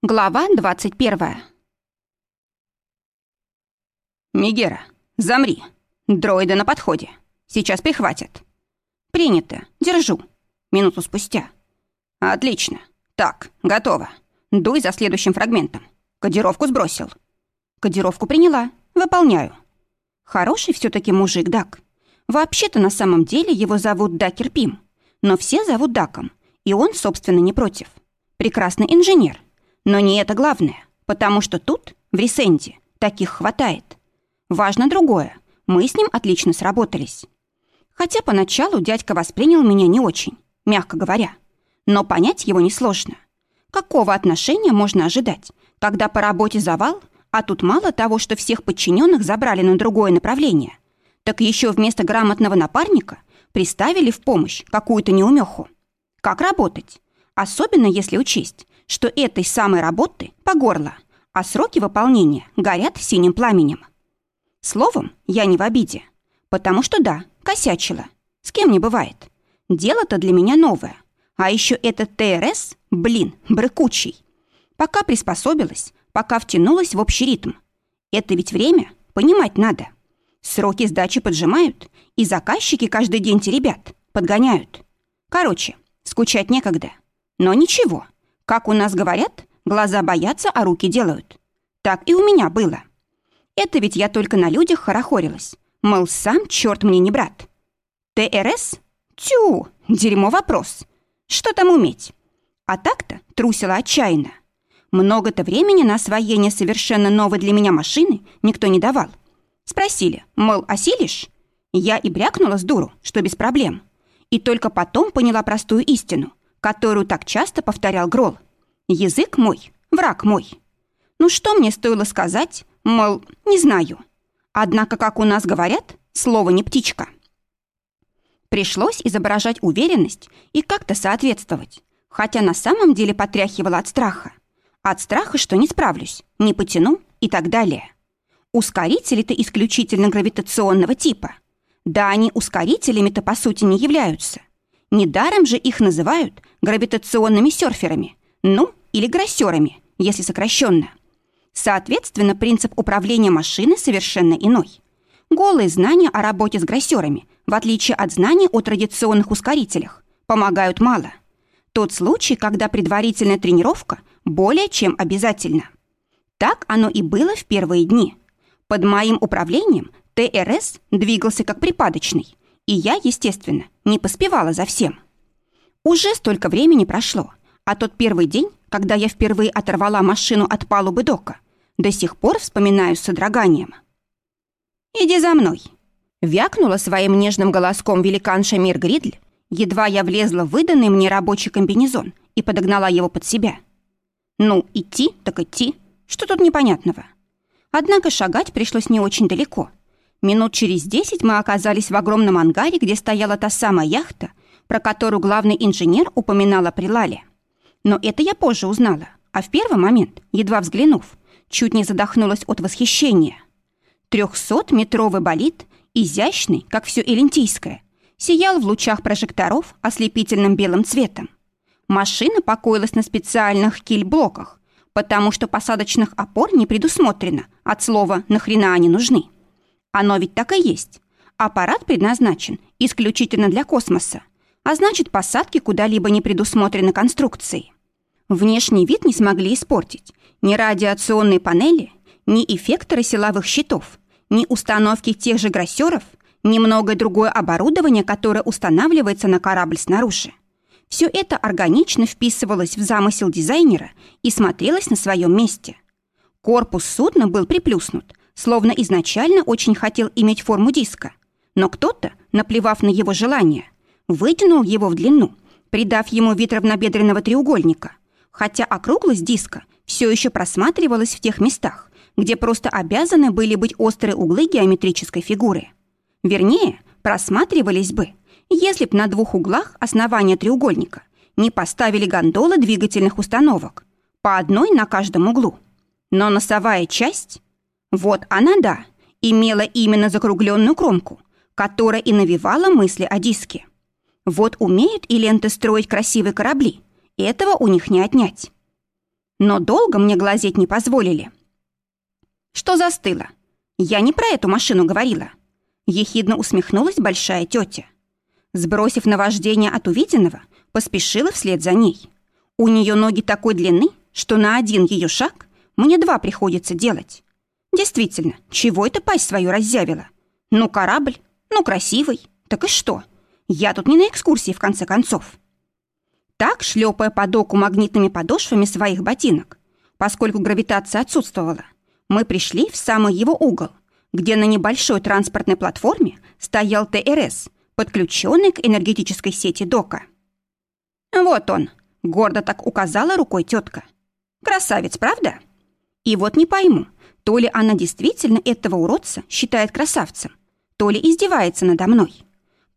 Глава 21. «Мегера, замри. Дроиды на подходе. Сейчас прихватят». «Принято. Держу». Минуту спустя. «Отлично. Так, готово. Дуй за следующим фрагментом. Кодировку сбросил». «Кодировку приняла. Выполняю». Хороший все таки мужик Дак. Вообще-то на самом деле его зовут Дакер Пим. Но все зовут Даком. И он, собственно, не против. Прекрасный инженер но не это главное, потому что тут, в Ресенде, таких хватает. Важно другое. Мы с ним отлично сработались. Хотя поначалу дядька воспринял меня не очень, мягко говоря. Но понять его несложно. Какого отношения можно ожидать, когда по работе завал, а тут мало того, что всех подчиненных забрали на другое направление, так еще вместо грамотного напарника приставили в помощь какую-то неумеху. Как работать? Особенно если учесть, что этой самой работы по горло, а сроки выполнения горят синим пламенем. Словом, я не в обиде, потому что да, косячила. С кем не бывает. Дело-то для меня новое. А еще этот ТРС, блин, брыкучий. Пока приспособилась, пока втянулась в общий ритм. Это ведь время, понимать надо. Сроки сдачи поджимают, и заказчики каждый день те ребят подгоняют. Короче, скучать некогда. Но ничего, как у нас говорят, глаза боятся, а руки делают. Так и у меня было. Это ведь я только на людях хорохорилась. Мол, сам черт мне не брат. ТРС? Тю, дерьмо вопрос. Что там уметь? А так-то трусила отчаянно. Много-то времени на освоение совершенно новой для меня машины никто не давал. Спросили, мол, осилишь? Я и брякнула с дуру, что без проблем. И только потом поняла простую истину которую так часто повторял Грол. «Язык мой, враг мой». Ну что мне стоило сказать, мол, не знаю. Однако, как у нас говорят, слово не птичка. Пришлось изображать уверенность и как-то соответствовать, хотя на самом деле потряхивала от страха. От страха, что не справлюсь, не потяну и так далее. Ускорители-то исключительно гравитационного типа. Да, они ускорителями-то по сути не являются. Недаром же их называют гравитационными серферами, ну, или грассерами, если сокращенно. Соответственно, принцип управления машины совершенно иной. Голые знания о работе с грассерами, в отличие от знаний о традиционных ускорителях, помогают мало. Тот случай, когда предварительная тренировка более чем обязательна. Так оно и было в первые дни. Под моим управлением ТРС двигался как припадочный, и я, естественно, не поспевала за всем. Уже столько времени прошло, а тот первый день, когда я впервые оторвала машину от палубы дока, до сих пор вспоминаю с содроганием. «Иди за мной!» Вякнула своим нежным голоском великанша Мир Гридль, едва я влезла в выданный мне рабочий комбинезон и подогнала его под себя. Ну, идти так идти, что тут непонятного? Однако шагать пришлось не очень далеко — Минут через десять мы оказались в огромном ангаре, где стояла та самая яхта, про которую главный инженер упоминала при Лале. Но это я позже узнала, а в первый момент, едва взглянув, чуть не задохнулась от восхищения. Трехсотметровый болид, изящный, как все элентийское, сиял в лучах прожекторов ослепительным белым цветом. Машина покоилась на специальных киль-блоках, потому что посадочных опор не предусмотрено от слова «нахрена они нужны». Оно ведь так и есть. Аппарат предназначен исключительно для космоса, а значит, посадки куда-либо не предусмотрены конструкцией. Внешний вид не смогли испортить ни радиационные панели, ни эффекторы силовых щитов, ни установки тех же грассеров, ни многое другое оборудование, которое устанавливается на корабль снаружи. Все это органично вписывалось в замысел дизайнера и смотрелось на своем месте. Корпус судна был приплюснут, словно изначально очень хотел иметь форму диска. Но кто-то, наплевав на его желание, вытянул его в длину, придав ему вид равнобедренного треугольника, хотя округлость диска все еще просматривалась в тех местах, где просто обязаны были быть острые углы геометрической фигуры. Вернее, просматривались бы, если б на двух углах основания треугольника не поставили гондолы двигательных установок, по одной на каждом углу. Но носовая часть вот она, да, имела именно закругленную кромку, которая и навевала мысли о диске. Вот умеют и ленты строить красивые корабли, этого у них не отнять. Но долго мне глазеть не позволили. Что застыло? Я не про эту машину говорила. Ехидно усмехнулась большая тетя. Сбросив наваждение от увиденного, поспешила вслед за ней. У нее ноги такой длины, что на один ее шаг мне два приходится делать. Действительно, чего это пасть свою раззявила? Ну, корабль, ну, красивый. Так и что? Я тут не на экскурсии, в конце концов. Так, шлепая по доку магнитными подошвами своих ботинок, поскольку гравитация отсутствовала, мы пришли в самый его угол, где на небольшой транспортной платформе стоял ТРС, подключенный к энергетической сети дока. «Вот он», — гордо так указала рукой тетка. «Красавец, правда?» И вот не пойму, то ли она действительно этого уродца считает красавцем, то ли издевается надо мной.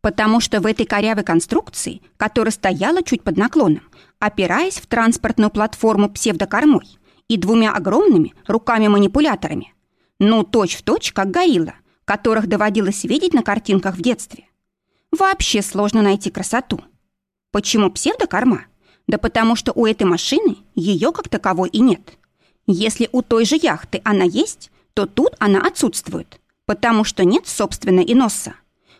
Потому что в этой корявой конструкции, которая стояла чуть под наклоном, опираясь в транспортную платформу псевдокормой и двумя огромными руками-манипуляторами, ну, точь-в-точь, точь, как горилла, которых доводилось видеть на картинках в детстве. Вообще сложно найти красоту. Почему псевдокорма? Да потому что у этой машины ее как таковой и нет. Если у той же яхты она есть, то тут она отсутствует, потому что нет, собственно, и носа.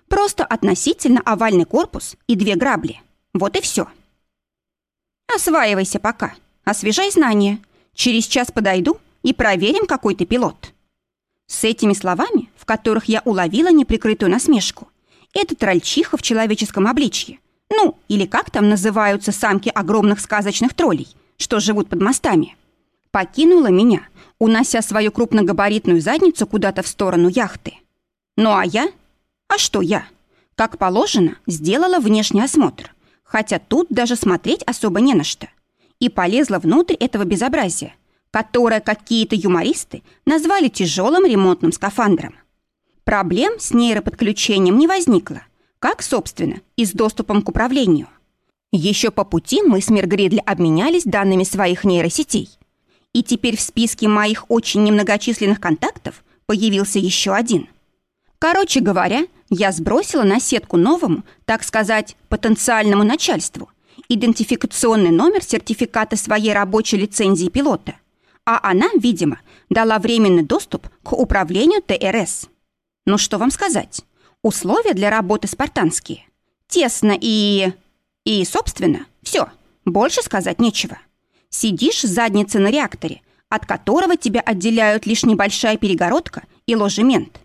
Просто относительно овальный корпус и две грабли. Вот и все. Осваивайся пока, освежай знания. Через час подойду и проверим, какой ты пилот. С этими словами, в которых я уловила неприкрытую насмешку, этот трольчиха в человеческом обличье, ну, или как там называются самки огромных сказочных троллей, что живут под мостами, покинула меня, унося свою крупногабаритную задницу куда-то в сторону яхты. Ну а я? А что я? Как положено, сделала внешний осмотр, хотя тут даже смотреть особо не на что, и полезла внутрь этого безобразия, которое какие-то юмористы назвали тяжелым ремонтным скафандром. Проблем с нейроподключением не возникло, как, собственно, и с доступом к управлению. Еще по пути мы с Миргридли обменялись данными своих нейросетей. И теперь в списке моих очень немногочисленных контактов появился еще один. Короче говоря, я сбросила на сетку новому, так сказать, потенциальному начальству идентификационный номер сертификата своей рабочей лицензии пилота а она, видимо, дала временный доступ к управлению ТРС. Ну что вам сказать? Условия для работы спартанские. Тесно и... И, собственно, все. Больше сказать нечего. Сидишь с задницей на реакторе, от которого тебя отделяют лишь небольшая перегородка и ложемент.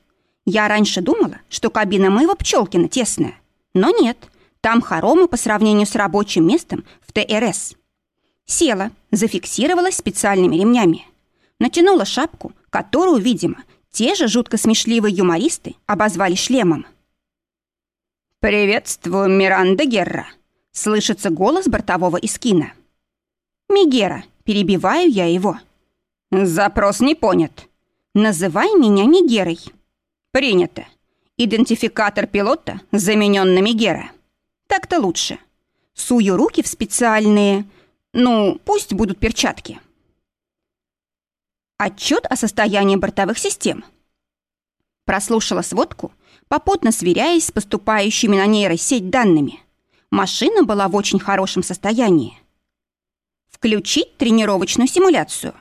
Я раньше думала, что кабина моего Пчелкина тесная. Но нет, там хоромы по сравнению с рабочим местом в ТРС. Села, зафиксировалась специальными ремнями. Натянула шапку, которую, видимо, те же жутко смешливые юмористы обозвали шлемом. «Приветствую, Миранда Герра!» — слышится голос бортового искина. «Мигера», — перебиваю я его. «Запрос не понят. Называй меня Мигерой». «Принято. Идентификатор пилота заменен на Мигера. Так-то лучше. Сую руки в специальные ну, пусть будут перчатки. Отчет о состоянии бортовых систем. Прослушала сводку, попутно сверяясь с поступающими на нейросеть данными. Машина была в очень хорошем состоянии. Включить тренировочную симуляцию.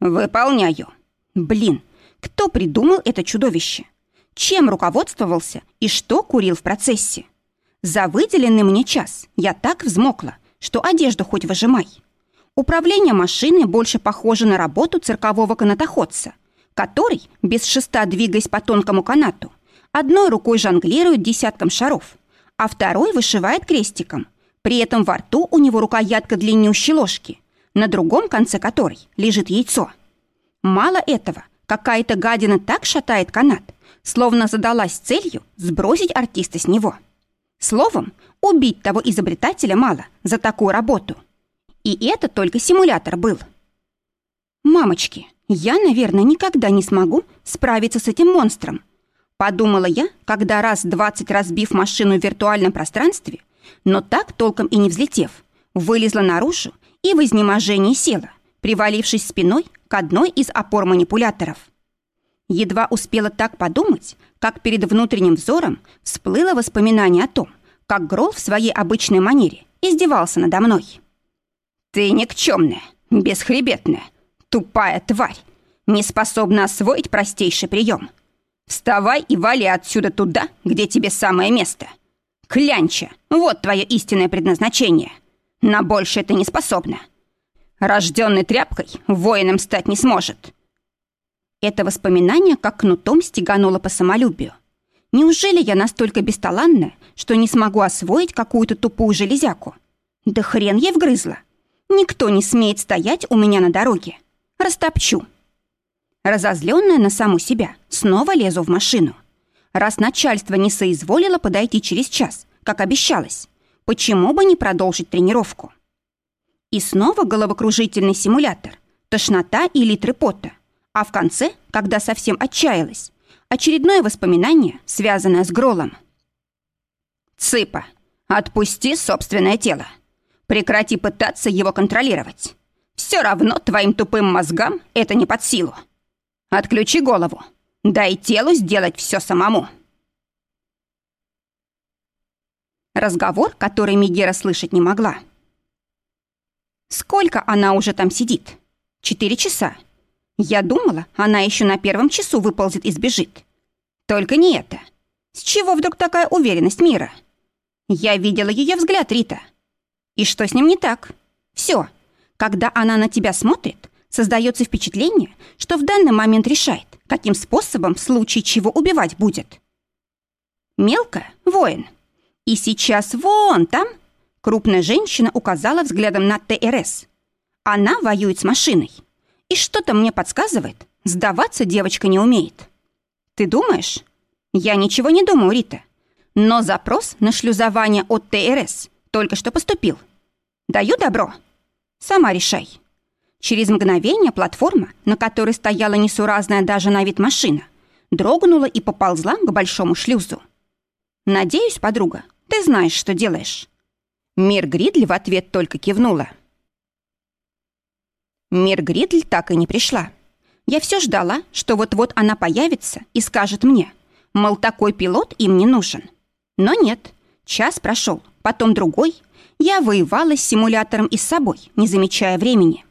Выполняю. Блин, кто придумал это чудовище? Чем руководствовался и что курил в процессе? За выделенный мне час я так взмокла, что одежду хоть выжимай. Управление машиной больше похоже на работу циркового канатоходца, который, без шеста двигаясь по тонкому канату, одной рукой жонглирует десятком шаров, а второй вышивает крестиком. При этом во рту у него рукоятка длиннющей ложки, на другом конце которой лежит яйцо. Мало этого, какая-то гадина так шатает канат, словно задалась целью сбросить артиста с него. Словом, убить того изобретателя мало за такую работу. И это только симулятор был. «Мамочки, я, наверное, никогда не смогу справиться с этим монстром», подумала я, когда раз двадцать разбив машину в виртуальном пространстве, но так толком и не взлетев, вылезла наружу и в изнеможении села, привалившись спиной к одной из опор манипуляторов. Едва успела так подумать, как перед внутренним взором всплыло воспоминание о том, как Грол в своей обычной манере издевался надо мной. «Ты никчемная, Бесхребетная, тупая тварь, не способна освоить простейший прием. Вставай и вали отсюда туда, где тебе самое место. Клянча, вот твое истинное предназначение. На больше ты не способна. Рожденный тряпкой воином стать не сможет. Это воспоминание как кнутом стегануло по самолюбию. Неужели я настолько бесталанная, что не смогу освоить какую-то тупую железяку? Да хрен ей вгрызла. Никто не смеет стоять у меня на дороге. Растопчу. Разозленная на саму себя, снова лезу в машину. Раз начальство не соизволило подойти через час, как обещалось, почему бы не продолжить тренировку? И снова головокружительный симулятор, тошнота и литры пота. А в конце, когда совсем отчаялась, очередное воспоминание, связанное с Гролом. «Цыпа, отпусти собственное тело. Прекрати пытаться его контролировать. Все равно твоим тупым мозгам это не под силу. Отключи голову. Дай телу сделать все самому». Разговор, который Мегера слышать не могла. Сколько она уже там сидит? Четыре часа. Я думала, она еще на первом часу выползет и сбежит. Только не это. С чего вдруг такая уверенность мира? Я видела ее взгляд, Рита. И что с ним не так? Все. Когда она на тебя смотрит, создается впечатление, что в данный момент решает, каким способом в случае чего убивать будет. Мелкая — воин. И сейчас вон там крупная женщина указала взглядом на ТРС. Она воюет с машиной. И что-то мне подсказывает, сдаваться девочка не умеет. Ты думаешь? Я ничего не думаю, Рита. Но запрос на шлюзование от ТРС только что поступил. Даю добро? Сама решай. Через мгновение платформа, на которой стояла несуразная даже на вид машина, дрогнула и поползла к большому шлюзу. «Надеюсь, подруга, ты знаешь, что делаешь». Мир Гридли в ответ только кивнула. Мир Гридль так и не пришла. Я все ждала, что вот-вот она появится и скажет мне, мол, такой пилот им не нужен. Но нет, час прошел, потом другой. Я воевала с симулятором и с собой, не замечая времени.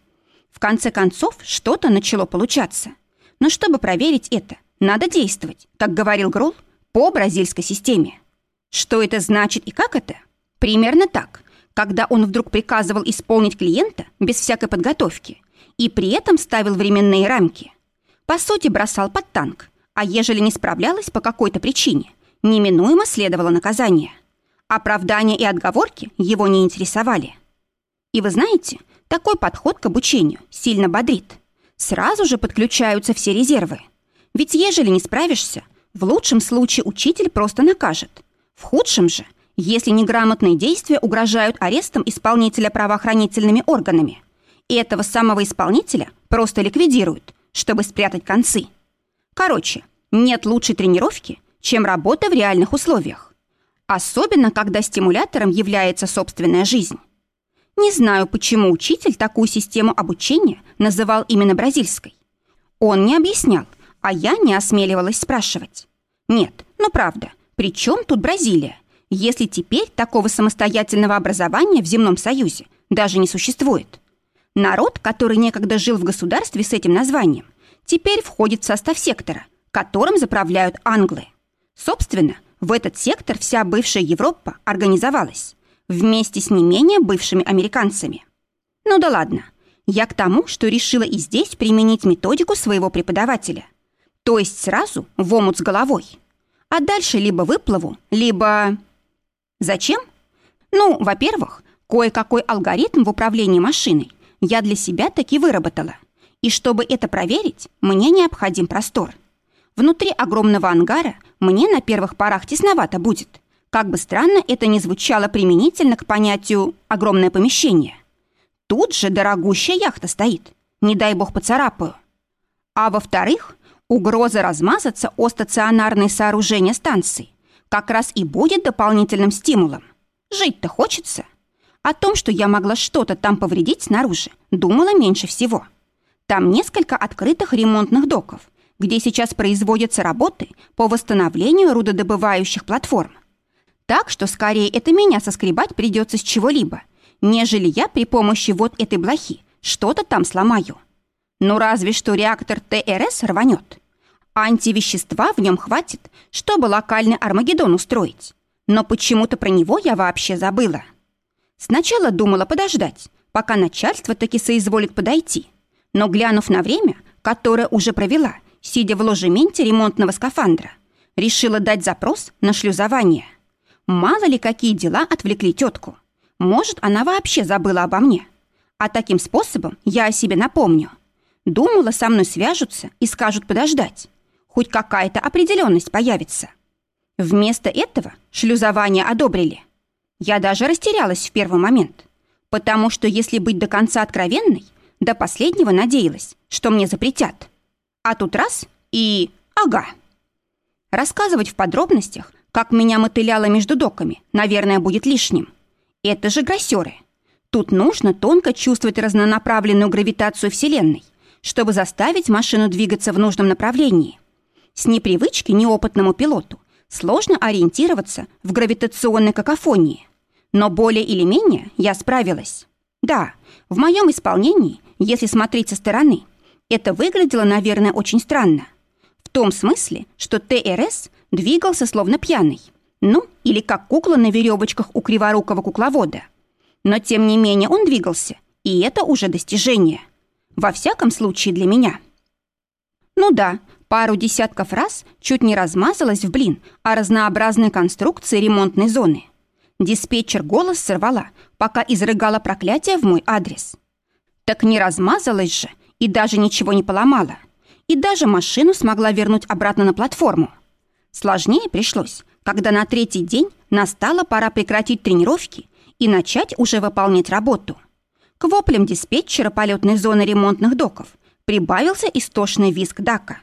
Конце концов, что-то начало получаться. Но чтобы проверить это, надо действовать, как говорил Грол, по бразильской системе. Что это значит и как это? Примерно так, когда он вдруг приказывал исполнить клиента без всякой подготовки – и при этом ставил временные рамки. По сути, бросал под танк, а ежели не справлялась по какой-то причине, неминуемо следовало наказание. Оправдания и отговорки его не интересовали. И вы знаете, такой подход к обучению сильно бодрит. Сразу же подключаются все резервы. Ведь ежели не справишься, в лучшем случае учитель просто накажет. В худшем же, если неграмотные действия угрожают арестом исполнителя правоохранительными органами – и этого самого исполнителя просто ликвидируют, чтобы спрятать концы. Короче, нет лучшей тренировки, чем работа в реальных условиях. Особенно, когда стимулятором является собственная жизнь. Не знаю, почему учитель такую систему обучения называл именно бразильской. Он не объяснял, а я не осмеливалась спрашивать. Нет, ну правда, при чем тут Бразилия, если теперь такого самостоятельного образования в земном союзе даже не существует? Народ, который некогда жил в государстве с этим названием, теперь входит в состав сектора, которым заправляют англы. Собственно, в этот сектор вся бывшая Европа организовалась, вместе с не менее бывшими американцами. Ну да ладно, я к тому, что решила и здесь применить методику своего преподавателя. То есть сразу в омут с головой. А дальше либо выплыву, либо... Зачем? Ну, во-первых, кое-какой алгоритм в управлении машиной я для себя таки выработала. И чтобы это проверить, мне необходим простор. Внутри огромного ангара мне на первых порах тесновато будет. Как бы странно это ни звучало применительно к понятию «огромное помещение». Тут же дорогущая яхта стоит. Не дай бог поцарапаю. А во-вторых, угроза размазаться о стационарные сооружения станции как раз и будет дополнительным стимулом. Жить-то хочется. О том, что я могла что-то там повредить снаружи, думала меньше всего. Там несколько открытых ремонтных доков, где сейчас производятся работы по восстановлению рудодобывающих платформ. Так что скорее это меня соскребать придется с чего-либо, нежели я при помощи вот этой блохи что-то там сломаю. Ну, разве что реактор ТРС рванет. Антивещества в нем хватит, чтобы локальный Армагеддон устроить. Но почему-то про него я вообще забыла. Сначала думала подождать, пока начальство таки соизволит подойти. Но глянув на время, которое уже провела, сидя в ложементе ремонтного скафандра, решила дать запрос на шлюзование. Мало ли какие дела отвлекли тетку. Может, она вообще забыла обо мне. А таким способом я о себе напомню. Думала, со мной свяжутся и скажут подождать. Хоть какая-то определенность появится. Вместо этого шлюзование одобрили. Я даже растерялась в первый момент. Потому что, если быть до конца откровенной, до последнего надеялась, что мне запретят. А тут раз и... ага. Рассказывать в подробностях, как меня мотыляло между доками, наверное, будет лишним. Это же грассеры. Тут нужно тонко чувствовать разнонаправленную гравитацию Вселенной, чтобы заставить машину двигаться в нужном направлении. С непривычки неопытному пилоту сложно ориентироваться в гравитационной какофонии. Но более или менее я справилась. Да, в моем исполнении, если смотреть со стороны, это выглядело, наверное, очень странно. В том смысле, что ТРС двигался словно пьяный. Ну, или как кукла на веревочках у криворукого кукловода. Но тем не менее он двигался, и это уже достижение. Во всяком случае для меня. Ну да, пару десятков раз чуть не размазалась в блин о разнообразной конструкции ремонтной зоны. Диспетчер голос сорвала, пока изрыгала проклятие в мой адрес. Так не размазалась же и даже ничего не поломала. И даже машину смогла вернуть обратно на платформу. Сложнее пришлось, когда на третий день настала пора прекратить тренировки и начать уже выполнять работу. К воплям диспетчера полетной зоны ремонтных доков прибавился истошный визг Дака.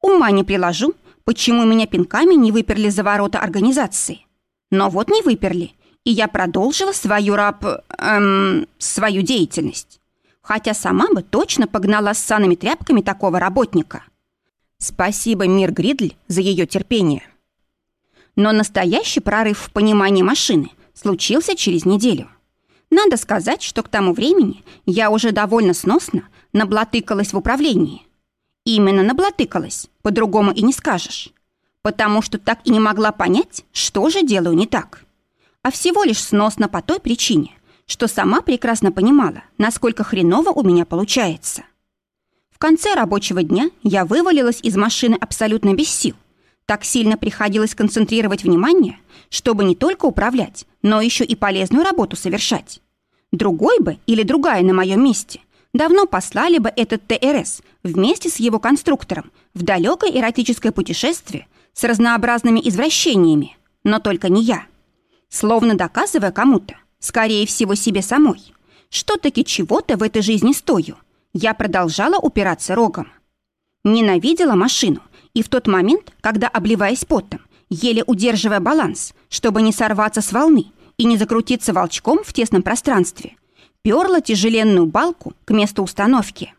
Ума не приложу, почему меня пинками не выперли за ворота организации. Но вот не выперли, и я продолжила свою раб... Эм, свою деятельность. Хотя сама бы точно погнала с санными тряпками такого работника. Спасибо, Мир Гридль, за ее терпение. Но настоящий прорыв в понимании машины случился через неделю. Надо сказать, что к тому времени я уже довольно сносно наблатыкалась в управлении. Именно наблатыкалась, по-другому и не скажешь. Потому что так и не могла понять, что же делаю не так. А всего лишь сносно по той причине, что сама прекрасно понимала, насколько хреново у меня получается. В конце рабочего дня я вывалилась из машины абсолютно без сил так сильно приходилось концентрировать внимание, чтобы не только управлять, но еще и полезную работу совершать. Другой бы или другая на моем месте давно послали бы этот ТРС вместе с его конструктором в далекое эротическое путешествие с разнообразными извращениями, но только не я. Словно доказывая кому-то, скорее всего себе самой, что таки чего-то в этой жизни стою, я продолжала упираться рогом. Ненавидела машину и в тот момент, когда, обливаясь потом, еле удерживая баланс, чтобы не сорваться с волны и не закрутиться волчком в тесном пространстве, перла тяжеленную балку к месту установки.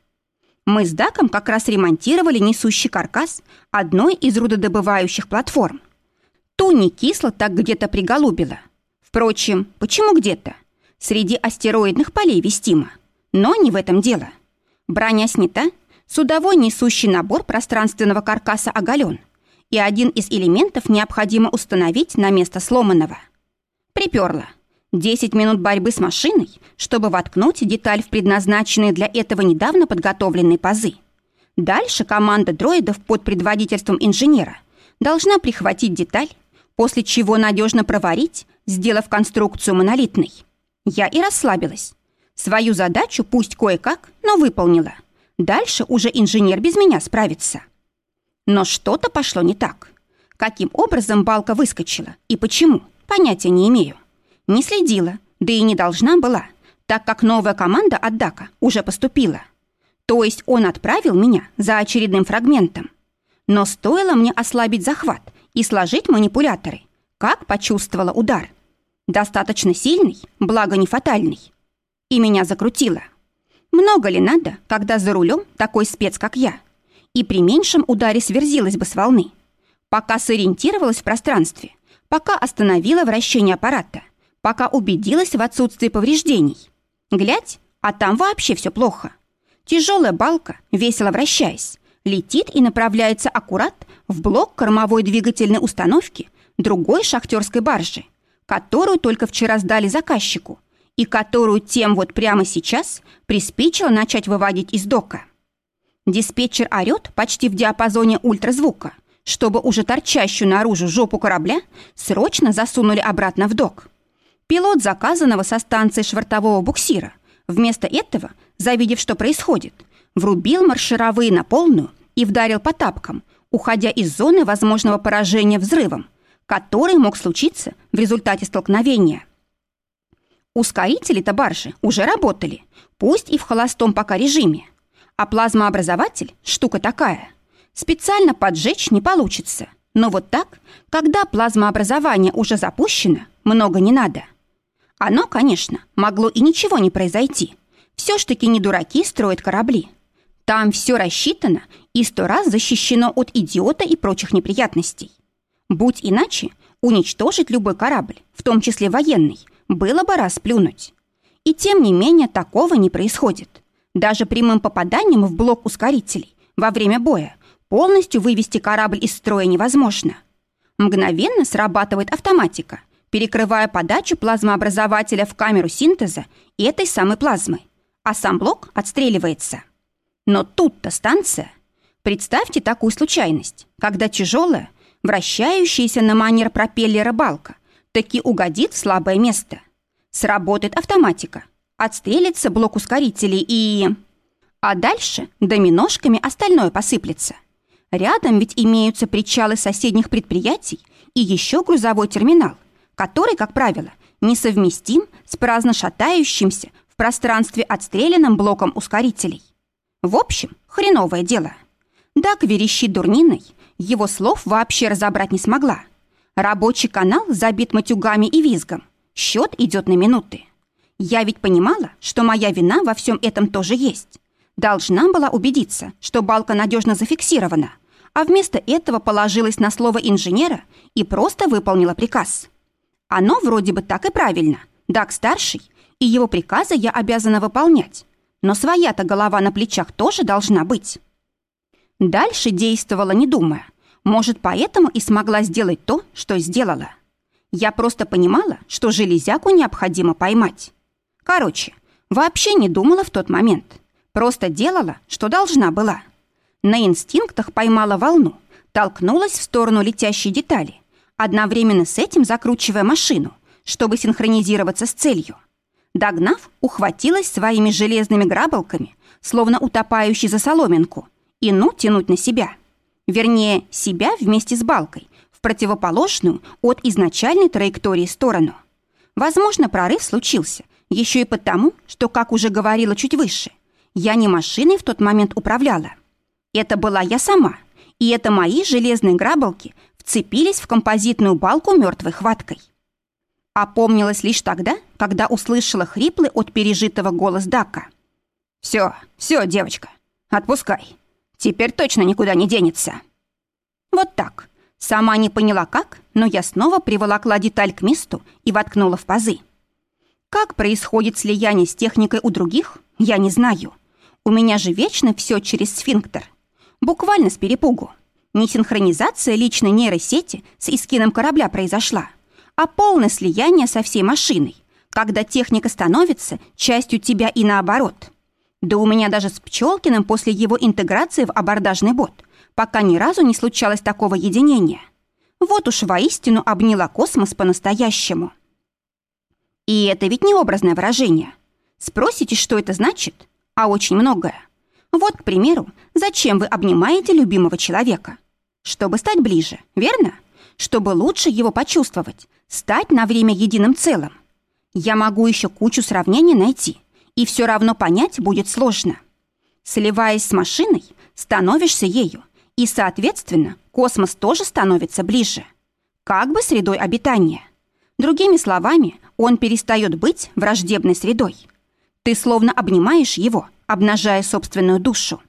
Мы с Даком как раз ремонтировали несущий каркас одной из рудодобывающих платформ. Ту не кисло так где-то приголубило. Впрочем, почему где-то? Среди астероидных полей вестимо. Но не в этом дело. Броня снята, Судовой несущий набор пространственного каркаса оголен, и один из элементов необходимо установить на место сломанного. Приперла. 10 минут борьбы с машиной, чтобы воткнуть деталь в предназначенные для этого недавно подготовленные пазы. Дальше команда дроидов под предводительством инженера должна прихватить деталь, после чего надежно проварить, сделав конструкцию монолитной. Я и расслабилась. Свою задачу пусть кое-как, но выполнила – Дальше уже инженер без меня справится. Но что-то пошло не так. Каким образом балка выскочила и почему, понятия не имею. Не следила, да и не должна была, так как новая команда от Дака уже поступила. То есть он отправил меня за очередным фрагментом. Но стоило мне ослабить захват и сложить манипуляторы, как почувствовала удар. Достаточно сильный, благо не фатальный. И меня закрутило. Много ли надо, когда за рулем такой спец, как я? И при меньшем ударе сверзилась бы с волны. Пока сориентировалась в пространстве, пока остановила вращение аппарата, пока убедилась в отсутствии повреждений. Глядь, А там вообще все плохо. Тяжелая балка, весело вращаясь, летит и направляется аккурат в блок кормовой двигательной установки другой шахтерской баржи, которую только вчера сдали заказчику и которую тем вот прямо сейчас приспичило начать выводить из дока. Диспетчер орёт почти в диапазоне ультразвука, чтобы уже торчащую наружу жопу корабля срочно засунули обратно в док. Пилот заказанного со станции швартового буксира вместо этого, завидев, что происходит, врубил маршировые на полную и вдарил по тапкам, уходя из зоны возможного поражения взрывом, который мог случиться в результате столкновения. Ускорители-то баржи уже работали, пусть и в холостом пока режиме. А плазмообразователь – штука такая. Специально поджечь не получится. Но вот так, когда плазмообразование уже запущено, много не надо. Оно, конечно, могло и ничего не произойти. Все ж таки не дураки строят корабли. Там все рассчитано и сто раз защищено от идиота и прочих неприятностей. Будь иначе, уничтожить любой корабль, в том числе военный, было бы расплюнуть. И тем не менее такого не происходит. Даже прямым попаданием в блок ускорителей во время боя полностью вывести корабль из строя невозможно. Мгновенно срабатывает автоматика, перекрывая подачу плазмообразователя в камеру синтеза этой самой плазмы, а сам блок отстреливается. Но тут-то станция. Представьте такую случайность, когда тяжелая, вращающаяся на манер пропеллера балка таки угодит в слабое место. Сработает автоматика, отстрелится блок ускорителей и... А дальше доминошками остальное посыплется. Рядом ведь имеются причалы соседних предприятий и еще грузовой терминал, который, как правило, несовместим с праздно шатающимся в пространстве отстрелянным блоком ускорителей. В общем, хреновое дело. Дак верещит дурниной, его слов вообще разобрать не смогла. Рабочий канал забит матюгами и визгом. Счет идет на минуты. Я ведь понимала, что моя вина во всем этом тоже есть. Должна была убедиться, что балка надежно зафиксирована, а вместо этого положилась на слово инженера и просто выполнила приказ. Оно вроде бы так и правильно. Дак старший, и его приказы я обязана выполнять. Но своя-то голова на плечах тоже должна быть. Дальше действовала, не думая. Может, поэтому и смогла сделать то, что сделала. Я просто понимала, что железяку необходимо поймать. Короче, вообще не думала в тот момент. Просто делала, что должна была. На инстинктах поймала волну, толкнулась в сторону летящей детали, одновременно с этим закручивая машину, чтобы синхронизироваться с целью. Догнав, ухватилась своими железными грабалками, словно утопающий за соломинку, и ну тянуть на себя. Вернее, себя вместе с балкой в противоположную от изначальной траектории сторону. Возможно, прорыв случился еще и потому, что, как уже говорила чуть выше, я не машиной в тот момент управляла. Это была я сама, и это мои железные грабалки вцепились в композитную балку мертвой хваткой. Опомнилась лишь тогда, когда услышала хриплый от пережитого голос Дака. «Все, все, девочка, отпускай. Теперь точно никуда не денется». Вот так. Сама не поняла как, но я снова приволокла деталь к месту и воткнула в пазы. Как происходит слияние с техникой у других, я не знаю. У меня же вечно все через сфинктер. Буквально с перепугу. Не синхронизация личной нейросети с искином корабля произошла, а полное слияние со всей машиной, когда техника становится частью тебя и наоборот. Да у меня даже с Пчелкиным после его интеграции в абордажный бот пока ни разу не случалось такого единения. Вот уж воистину обняла космос по-настоящему. И это ведь не образное выражение. Спросите, что это значит? А очень многое. Вот, к примеру, зачем вы обнимаете любимого человека? Чтобы стать ближе, верно? Чтобы лучше его почувствовать, стать на время единым целым. Я могу еще кучу сравнений найти, и все равно понять будет сложно. Сливаясь с машиной, становишься ею, и, соответственно, космос тоже становится ближе. Как бы средой обитания. Другими словами, он перестает быть враждебной средой. Ты словно обнимаешь его, обнажая собственную душу.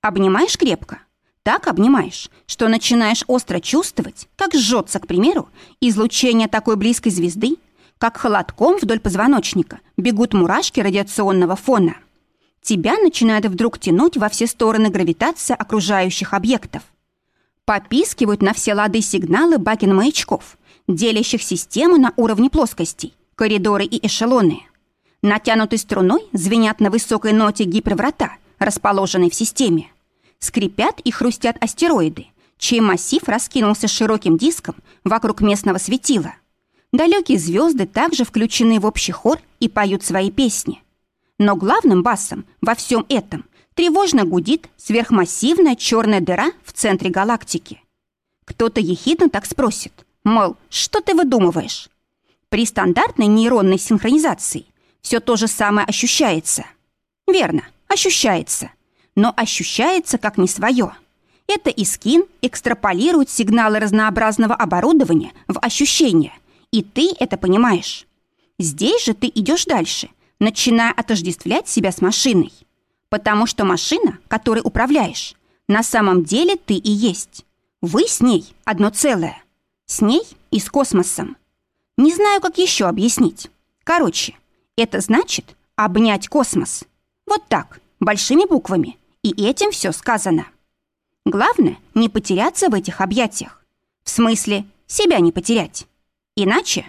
Обнимаешь крепко, так обнимаешь, что начинаешь остро чувствовать, как жжется, к примеру, излучение такой близкой звезды, как холодком вдоль позвоночника бегут мурашки радиационного фона. Тебя начинает вдруг тянуть во все стороны гравитация окружающих объектов. Попискивают на все лады сигналы бакин-маячков, делящих систему на уровне плоскостей, коридоры и эшелоны. Натянутой струной звенят на высокой ноте гиперврата, расположенные в системе. Скрипят и хрустят астероиды, чей массив раскинулся широким диском вокруг местного светила. Далекие звезды также включены в общий хор и поют свои песни. Но главным басом во всем этом тревожно гудит сверхмассивная черная дыра в центре галактики. Кто-то ехидно так спросит, мол, что ты выдумываешь? При стандартной нейронной синхронизации все то же самое ощущается. Верно, ощущается. Но ощущается как не свое. Это Искин экстраполирует сигналы разнообразного оборудования в ощущения, и ты это понимаешь. Здесь же ты идешь дальше, начиная отождествлять себя с машиной. Потому что машина, которой управляешь, на самом деле ты и есть. Вы с ней одно целое. С ней и с космосом. Не знаю, как еще объяснить. Короче, это значит обнять космос. Вот так, большими буквами. И этим все сказано. Главное, не потеряться в этих объятиях. В смысле, себя не потерять. Иначе